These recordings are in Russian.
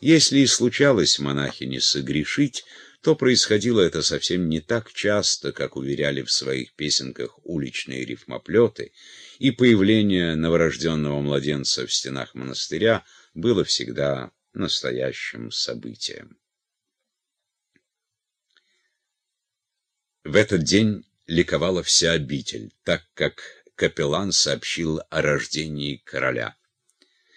Если и случалось монахине согрешить, то происходило это совсем не так часто, как уверяли в своих песенках уличные рифмоплеты, и появление новорожденного младенца в стенах монастыря было всегда настоящим событием. В этот день ликовала вся обитель, так как капеллан сообщил о рождении короля.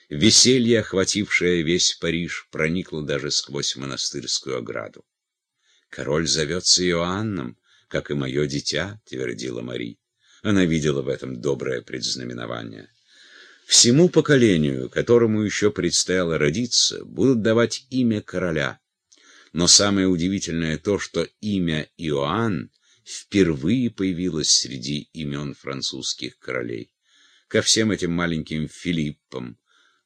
Веселье, охватившее весь Париж, проникло даже сквозь монастырскую ограду. «Король зовется Иоанном, как и мое дитя», — твердила Мари. Она видела в этом доброе предзнаменование. Всему поколению, которому еще предстояло родиться, будут давать имя короля. Но самое удивительное то, что имя Иоанн впервые появилось среди имен французских королей. Ко всем этим маленьким Филиппам,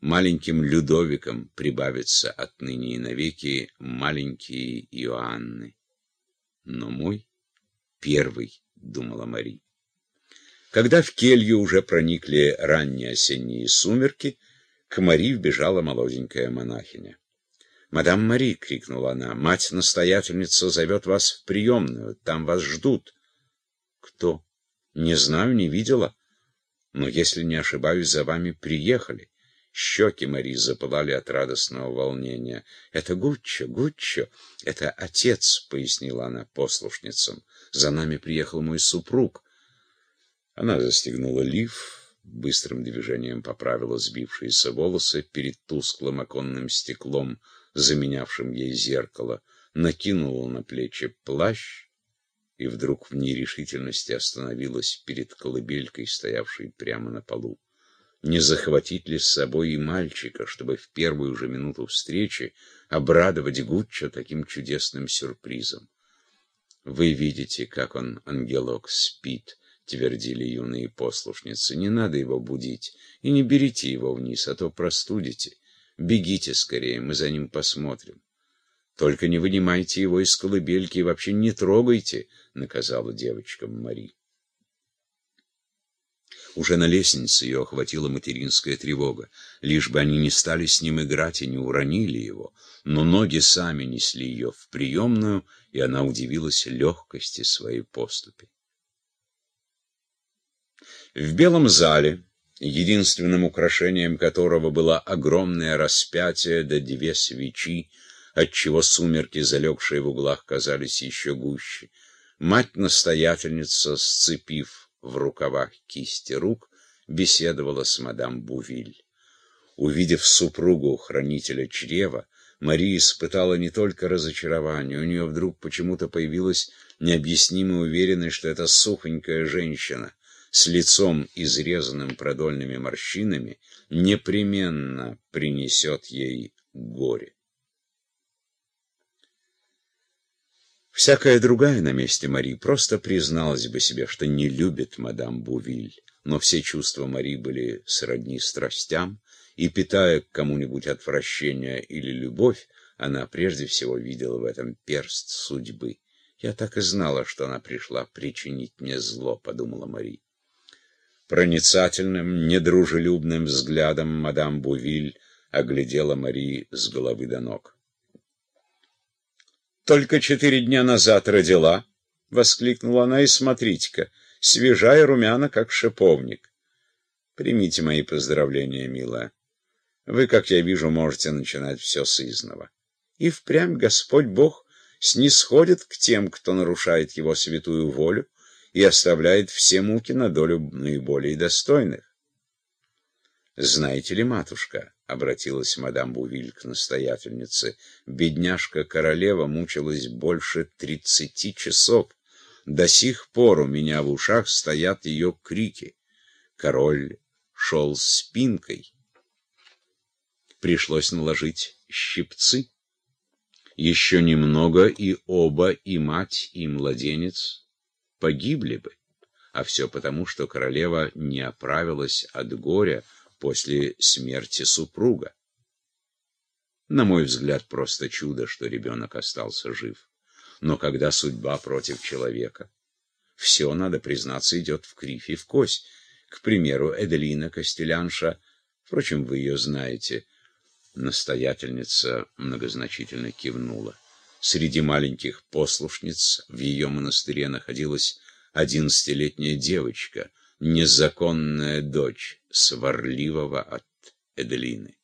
маленьким Людовикам прибавится отныне и навеки маленькие Иоанны. Но мой первый, — думала Мари. Когда в келью уже проникли ранние осенние сумерки, к Мари вбежала молоденькая монахиня. «Мадам Мари!» — крикнула она. «Мать-настоятельница зовет вас в приемную. Там вас ждут». «Кто?» «Не знаю, не видела. Но, если не ошибаюсь, за вами приехали». Щеки Мари запылали от радостного волнения. «Это Гуччо, Гуччо! Это отец!» — пояснила она послушницам. «За нами приехал мой супруг». Она застегнула лиф, быстрым движением поправила сбившиеся волосы перед тусклым оконным стеклом, заменявшим ей зеркало, накинула на плечи плащ и вдруг в нерешительности остановилась перед колыбелькой, стоявшей прямо на полу. Не захватить ли с собой и мальчика, чтобы в первую же минуту встречи обрадовать Гуччо таким чудесным сюрпризом? Вы видите, как он, ангелок, спит, — твердили юные послушницы. «Не надо его будить, и не берите его вниз, а то простудите. Бегите скорее, мы за ним посмотрим». «Только не вынимайте его из колыбельки и вообще не трогайте», — наказала девочкам Мари. Уже на лестнице ее охватила материнская тревога, лишь бы они не стали с ним играть и не уронили его. Но ноги сами несли ее в приемную, и она удивилась легкости своей поступи. В белом зале, единственным украшением которого было огромное распятие да две свечи, отчего сумерки, залегшие в углах, казались еще гуще, мать-настоятельница, сцепив в рукавах кисти рук, беседовала с мадам Бувиль. Увидев супругу хранителя чрева, Мария испытала не только разочарование, у нее вдруг почему-то появилась необъяснимая уверенность, что это сухонькая женщина — с лицом, изрезанным продольными морщинами, непременно принесет ей горе. Всякая другая на месте Мари просто призналась бы себе, что не любит мадам Бувиль, но все чувства Мари были сродни страстям, и, питая к кому-нибудь отвращение или любовь, она прежде всего видела в этом перст судьбы. «Я так и знала, что она пришла причинить мне зло», — подумала Мари. Проницательным, недружелюбным взглядом мадам Бувиль оглядела Мари с головы до ног. «Только четыре дня назад родила!» — воскликнула она, — «и смотрите-ка, свежая румяна, как шиповник. Примите мои поздравления, милая. Вы, как я вижу, можете начинать все с изного. И впрямь Господь Бог снисходит к тем, кто нарушает Его святую волю, и оставляет все муки на долю наиболее достойных. «Знаете ли, матушка?» — обратилась мадам Бувиль к настоятельнице. «Бедняжка-королева мучилась больше тридцати часов. До сих пор у меня в ушах стоят ее крики. Король шел спинкой. Пришлось наложить щипцы. Еще немного, и оба, и мать, и младенец погибли бы. А все потому, что королева не оправилась от горя после смерти супруга. На мой взгляд, просто чудо, что ребенок остался жив. Но когда судьба против человека, все, надо признаться, идет в кривь и в кость. К примеру, Эделина Костелянша, впрочем, вы ее знаете, Настоятельница многозначительно кивнула. Среди маленьких послушниц в ее монастыре находилась одиннадцатилетняя девочка, незаконная дочь сварливого от Эделины.